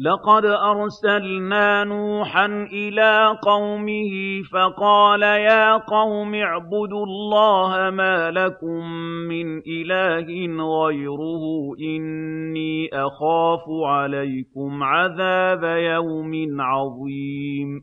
لَقَدْ أَرْسَلْنَا نُوحًا إِلَىٰ قَوْمِهِ فَقَالَ يَا قَوْمِ اعْبُدُوا اللَّهَ مَا لَكُم مِّنْ إِلَٰهٍ غَيْرُهُ إِنِّي أَخَافُ عَلَيْكُمْ عَذَابَ يَوْمٍ عَظِيمٍ.